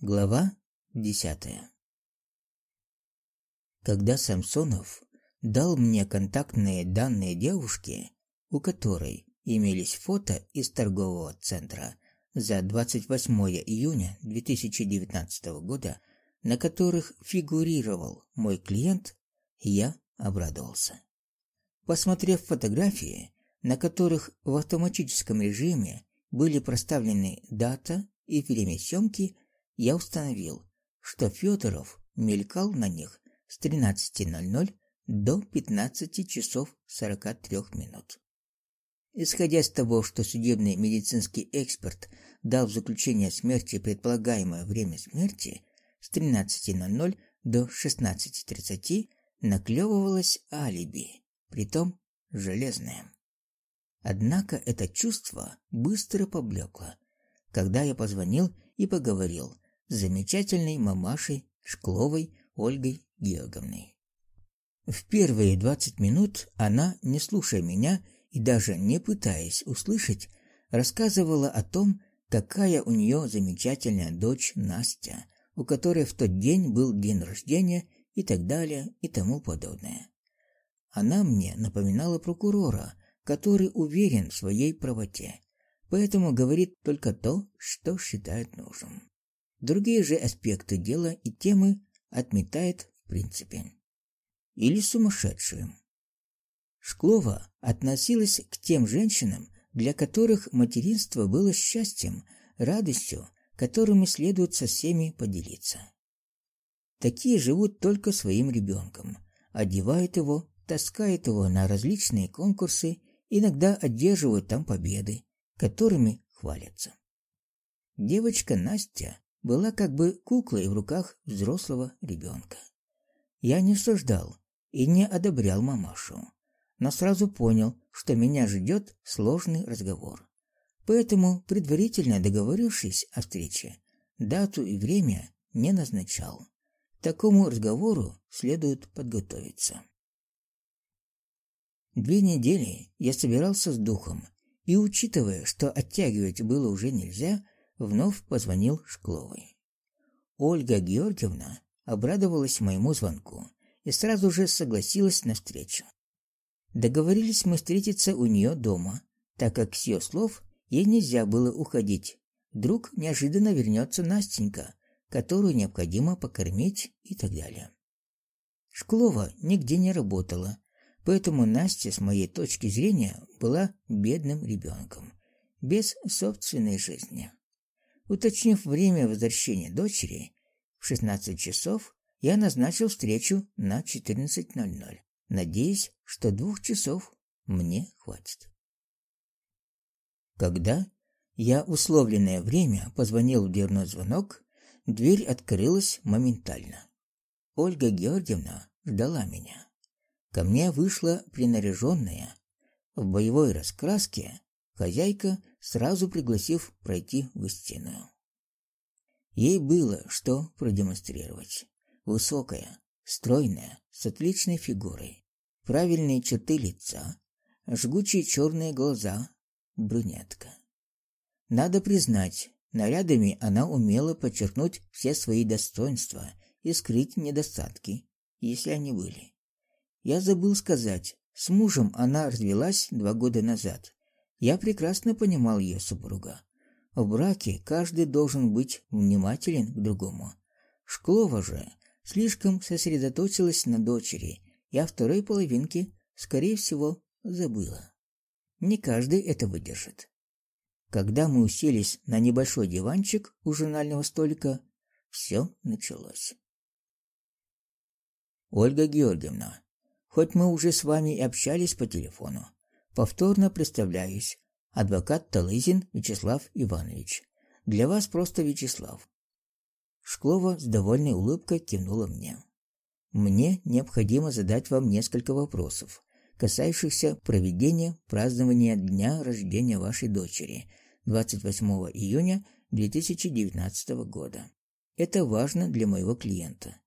Глава десятая. Когда Самсонов дал мне контактные данные девушки, у которой имелись фото из торгового центра за 28 июня 2019 года, на которых фигурировал мой клиент, я обрадовался. Посмотрев фотографии, на которых в автоматическом режиме были проставлены дата и время съемки, я установил, что Федоров мелькал на них с 13.00 до 15 часов 43 минут. Исходя из того, что судебный медицинский эксперт дал в заключение смерти предполагаемое время смерти с 13.00 до 16.30, наклевывалось алиби, притом железное. Однако это чувство быстро поблекло, когда я позвонил и поговорил замечательной мамашей Шкловой Ольгой Георгиевной. В первые двадцать минут она, не слушая меня и даже не пытаясь услышать, рассказывала о том, какая у нее замечательная дочь Настя, у которой в тот день был день рождения и так далее и тому подобное. Она мне напоминала прокурора, который уверен в своей правоте, поэтому говорит только то, что считает нужным. Другие же аспекты дела и темы отметает в принципе. Или сумасшедшие. Шклова относилась к тем женщинам, для которых материнство было счастьем, радостью, которыми следует со всеми поделиться. Такие живут только своим ребенком, одевают его, таскают его на различные конкурсы, иногда одерживают там победы, которыми хвалятся. Девочка Настя была как бы куклой в руках взрослого ребенка. Я не осуждал и не одобрял мамашу, но сразу понял, что меня ждет сложный разговор. Поэтому, предварительно договорившись о встрече, дату и время не назначал. К такому разговору следует подготовиться. Две недели я собирался с духом, и учитывая, что оттягивать было уже нельзя, вновь позвонил Шкловой. Ольга Георгиевна обрадовалась моему звонку и сразу же согласилась на встречу. Договорились мы встретиться у нее дома, так как с ее слов ей нельзя было уходить. Вдруг неожиданно вернется Настенька, которую необходимо покормить и так далее. Шклова нигде не работала, поэтому Настя, с моей точки зрения, была бедным ребенком, без собственной жизни. Уточнив время возвращения дочери в 16 часов, я назначил встречу на 14:00, надеясь, что двух часов мне хватит. Когда я условленное время позвонил в дверной звонок, дверь открылась моментально. Ольга Георгиевна ждала меня. Ко мне вышла принаряженная в боевой раскраске хозяйка сразу пригласив пройти в гостиную. Ей было что продемонстрировать. Высокая, стройная, с отличной фигурой, правильные черты лица, жгучие черные глаза, брюнетка. Надо признать, нарядами она умела подчеркнуть все свои достоинства и скрыть недостатки, если они были. Я забыл сказать, с мужем она развелась два года назад, я прекрасно понимал ее супруга. В браке каждый должен быть внимателен к другому. Шклова же слишком сосредоточилась на дочери и о второй половинке, скорее всего, забыла. Не каждый это выдержит. Когда мы уселись на небольшой диванчик у журнального столика, все началось. Ольга Георгиевна, хоть мы уже с вами и общались по телефону, Повторно представляюсь. Адвокат Талызин Вячеслав Иванович. Для вас просто Вячеслав. Шклова с довольной улыбкой кивнула мне. Мне необходимо задать вам несколько вопросов, касающихся проведения празднования дня рождения вашей дочери 28 июня 2019 года. Это важно для моего клиента.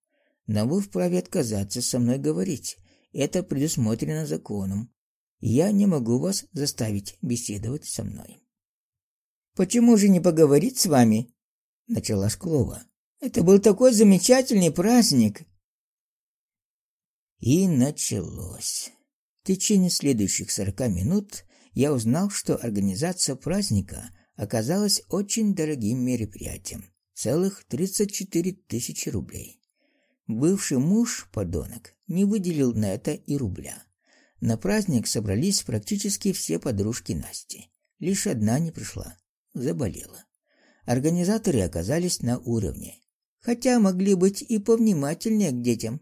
Но вы вправе отказаться со мной говорить. Это предусмотрено законом. Я не могу вас заставить беседовать со мной. Почему же не поговорить с вами? начала Шклова. Это был такой замечательный праздник. И началось. В течение следующих сорока минут я узнал, что организация праздника оказалась очень дорогим мероприятием. Целых 34 тысячи рублей. Бывший муж, подонок, не выделил на это и рубля. На праздник собрались практически все подружки Насти. Лишь одна не пришла. Заболела. Организаторы оказались на уровне. Хотя могли быть и повнимательнее к детям.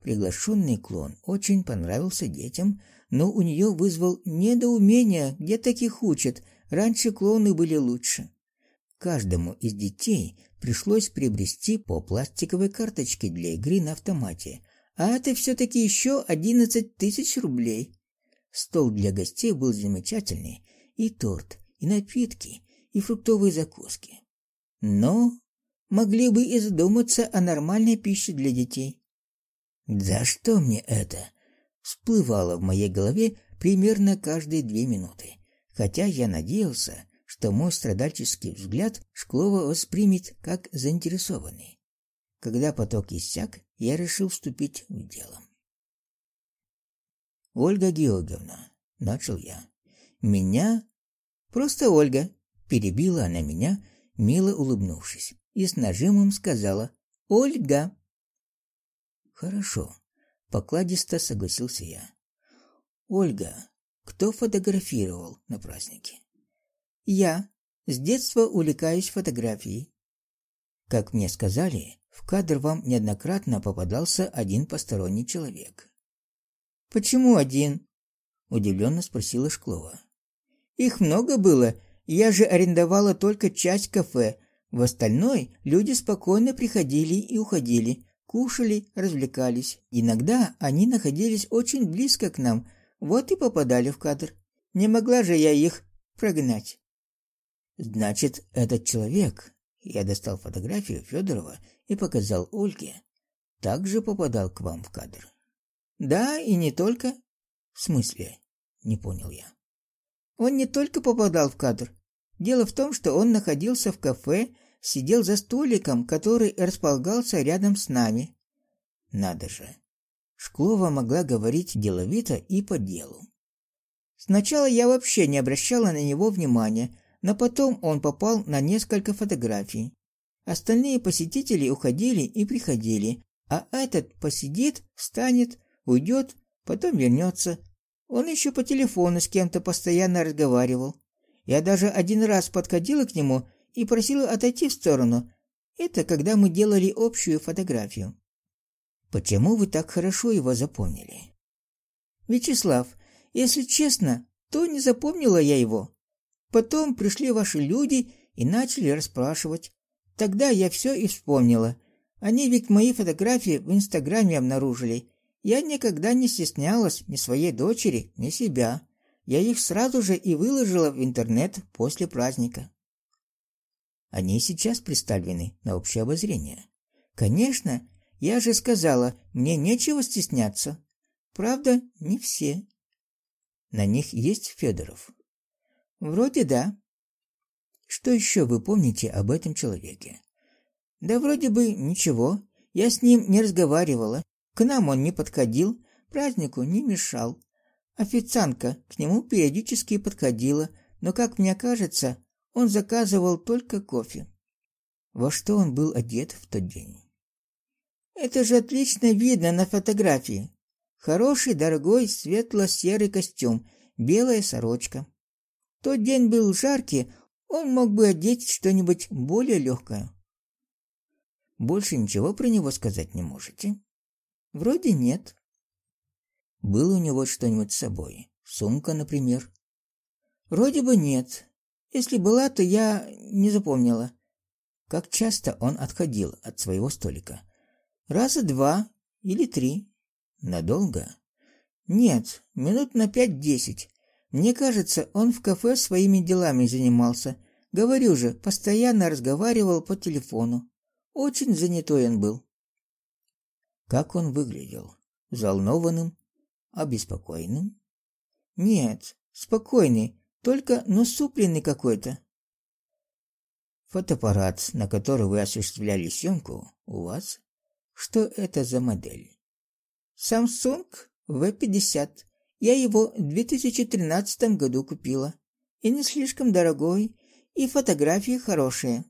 Приглашенный клон очень понравился детям, но у нее вызвал недоумение, где таких учат. Раньше клоны были лучше. Каждому из детей пришлось приобрести по пластиковой карточке для игры на автомате, а это все-таки еще одиннадцать тысяч рублей. Стол для гостей был замечательный, и торт, и напитки, и фруктовые закуски. Но могли бы и задуматься о нормальной пище для детей. «За что мне это?» всплывало в моей голове примерно каждые две минуты, хотя я надеялся, что мой страдальческий взгляд Шклова воспримет как заинтересованный. Когда поток иссяк, я решил вступить в дело. Ольга Георгиевна, начал я. Меня просто Ольга, перебила она меня, мило улыбнувшись, и с нажимом сказала: "Ольга". Хорошо, покладисто согласился я. Ольга, кто фотографировал на празднике? Я с детства увлекаюсь фотографией. Как мне сказали, в кадр вам неоднократно попадался один посторонний человек. Почему один? удивленно спросила Шклова. Их много было, я же арендовала только часть кафе. В остальной люди спокойно приходили и уходили, кушали, развлекались. Иногда они находились очень близко к нам, вот и попадали в кадр. Не могла же я их прогнать. Значит, этот человек, я достал фотографию Федорова и показал Ольге, также попадал к вам в кадр. Да, и не только. В смысле? Не понял я. Он не только попадал в кадр. Дело в том, что он находился в кафе, сидел за столиком, который располагался рядом с нами. Надо же. Шклова могла говорить деловито и по делу. Сначала я вообще не обращала на него внимания, но потом он попал на несколько фотографий. Остальные посетители уходили и приходили, а этот посидит, встанет, уйдет, потом вернется. Он еще по телефону с кем-то постоянно разговаривал. Я даже один раз подходила к нему и просила отойти в сторону. Это когда мы делали общую фотографию. Почему вы так хорошо его запомнили? Вячеслав, если честно, то не запомнила я его. Потом пришли ваши люди и начали расспрашивать. Тогда я все и вспомнила. Они ведь мои фотографии в Инстаграме обнаружили. Я никогда не стеснялась ни своей дочери, ни себя. Я их сразу же и выложила в интернет после праздника. Они сейчас представлены на общее обозрение. Конечно, я же сказала, мне нечего стесняться. Правда, не все. На них есть Федоров. Вроде да. Что еще вы помните об этом человеке? Да вроде бы ничего. Я с ним не разговаривала. К нам он не подходил, празднику не мешал. Официантка к нему периодически подходила, но, как мне кажется, он заказывал только кофе. Во что он был одет в тот день? Это же отлично видно на фотографии. Хороший, дорогой, светло-серый костюм, белая сорочка. Тот день был жаркий, он мог бы одеть что-нибудь более легкое. Больше ничего про него сказать не можете? Вроде нет. Было у него что-нибудь с собой? Сумка, например? Вроде бы нет. Если была, то я не запомнила. Как часто он отходил от своего столика? Раза два или три. Надолго? Нет, минут на пять-десять. Мне кажется, он в кафе своими делами занимался. Говорю же, постоянно разговаривал по телефону. Очень занятой он был. Как он выглядел? Взволнованным? Обеспокоенным? Нет, спокойный, только насупленный какой-то. Фотоаппарат, на который вы осуществляли съемку, у вас? Что это за модель? Samsung V50. Я его в 2013 году купила. И не слишком дорогой, и фотографии хорошие.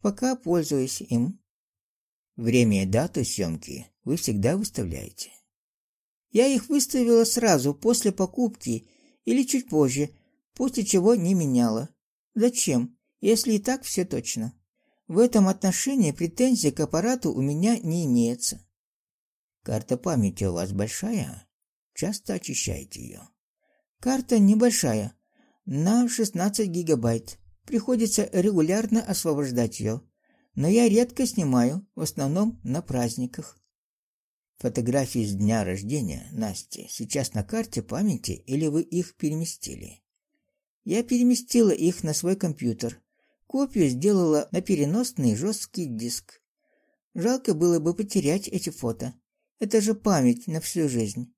Пока пользуюсь им. Время и дату съемки вы всегда выставляете? Я их выставила сразу после покупки или чуть позже, после чего не меняла. Зачем, если и так все точно? В этом отношении претензий к аппарату у меня не имеется. Карта памяти у вас большая? Часто очищаете ее? Карта небольшая, на 16 гигабайт. Приходится регулярно освобождать ее, но я редко снимаю, в основном на праздниках. Фотографии с дня рождения Насти сейчас на карте памяти или вы их переместили? Я переместила их на свой компьютер. Копию сделала на переносный жесткий диск. Жалко было бы потерять эти фото. Это же память на всю жизнь.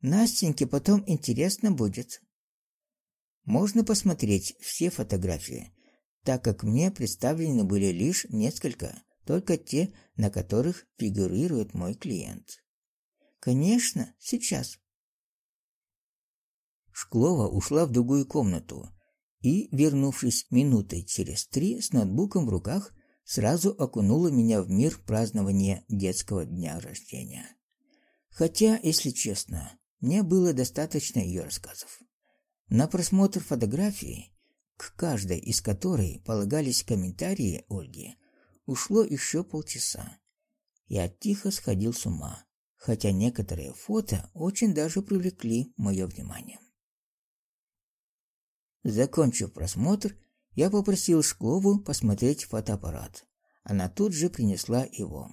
Настеньке потом интересно будет. Можно посмотреть все фотографии, так как мне представлены были лишь несколько, только те, на которых фигурирует мой клиент. Конечно, сейчас. Шклова ушла в другую комнату и, вернувшись минутой через три с ноутбуком в руках, сразу окунула меня в мир празднования детского дня рождения. Хотя, если честно, мне было достаточно ее рассказов. На просмотр фотографий, к каждой из которой полагались комментарии Ольги, ушло еще полчаса. Я тихо сходил с ума, хотя некоторые фото очень даже привлекли мое внимание. Закончив просмотр, я попросил Шклову посмотреть фотоаппарат. Она тут же принесла его.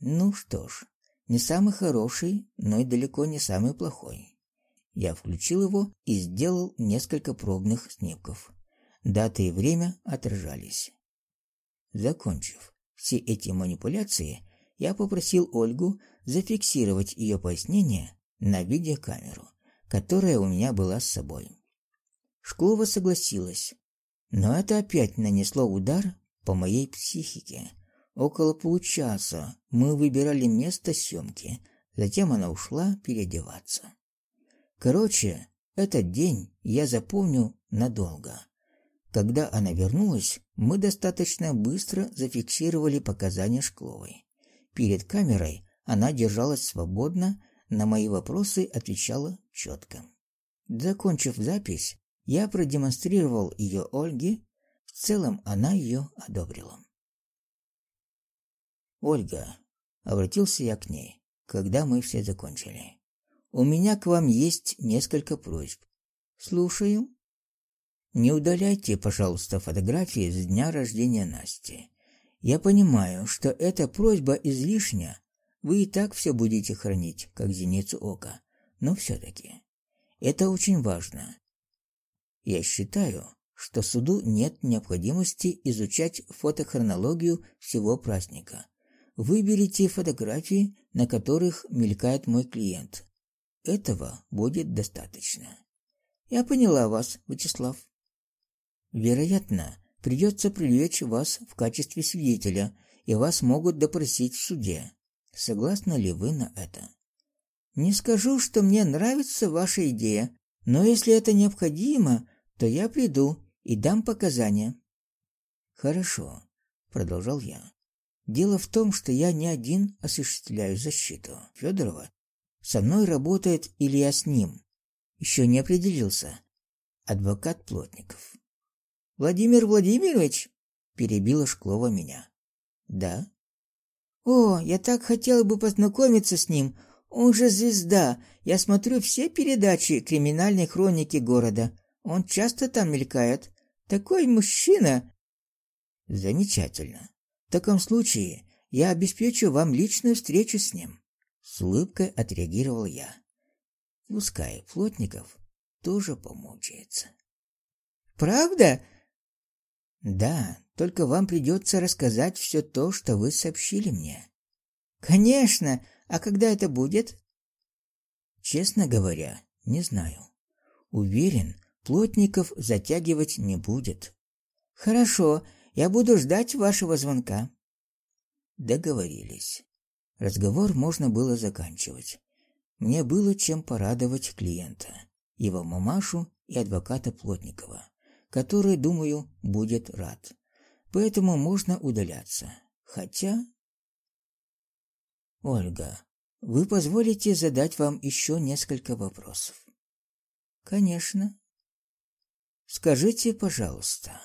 Ну что ж, не самый хороший, но и далеко не самый плохой. Я включил его и сделал несколько пробных снимков. Дата и время отражались. Закончив все эти манипуляции, я попросил Ольгу зафиксировать ее пояснение на видеокамеру, которая у меня была с собой. Шклова согласилась, но это опять нанесло удар по моей психике, Около получаса мы выбирали место съемки, затем она ушла переодеваться. Короче, этот день я запомню надолго. Когда она вернулась, мы достаточно быстро зафиксировали показания Шкловой. Перед камерой она держалась свободно, на мои вопросы отвечала четко. Закончив запись, я продемонстрировал ее Ольге, в целом она ее одобрила. Ольга, обратился я к ней, когда мы все закончили. У меня к вам есть несколько просьб. Слушаю. Не удаляйте, пожалуйста, фотографии с дня рождения Насти. Я понимаю, что эта просьба излишня. Вы и так все будете хранить, как зеницу ока. Но все таки это очень важно. Я считаю, что суду нет необходимости изучать фотохронологию всего праздника. Выберите фотографии, на которых мелькает мой клиент. Этого будет достаточно. Я поняла вас, Вячеслав. Вероятно, придется привлечь вас в качестве свидетеля, и вас могут допросить в суде. Согласны ли вы на это? Не скажу, что мне нравится ваша идея, но если это необходимо, то я приду и дам показания. Хорошо, продолжал я. Дело в том, что я не один осуществляю защиту. Федорова со мной работает или я с ним. Еще не определился. Адвокат Плотников. Владимир Владимирович перебила Шклова меня. Да. О, я так хотела бы познакомиться с ним. Он же звезда. Я смотрю все передачи криминальной хроники города. Он часто там мелькает. Такой мужчина. Замечательно таком случае я обеспечу вам личную встречу с ним, с улыбкой отреагировал я. Пускай Плотников тоже помучается. Правда? Да, только вам придется рассказать все то, что вы сообщили мне. Конечно. А когда это будет? Честно говоря, не знаю. Уверен, Плотников затягивать не будет. Хорошо, Я буду ждать вашего звонка. Договорились. Разговор можно было заканчивать. Мне было чем порадовать клиента, его мамашу и адвоката Плотникова, который, думаю, будет рад. Поэтому можно удаляться. Хотя Ольга, вы позволите задать вам еще несколько вопросов? Конечно. Скажите, пожалуйста,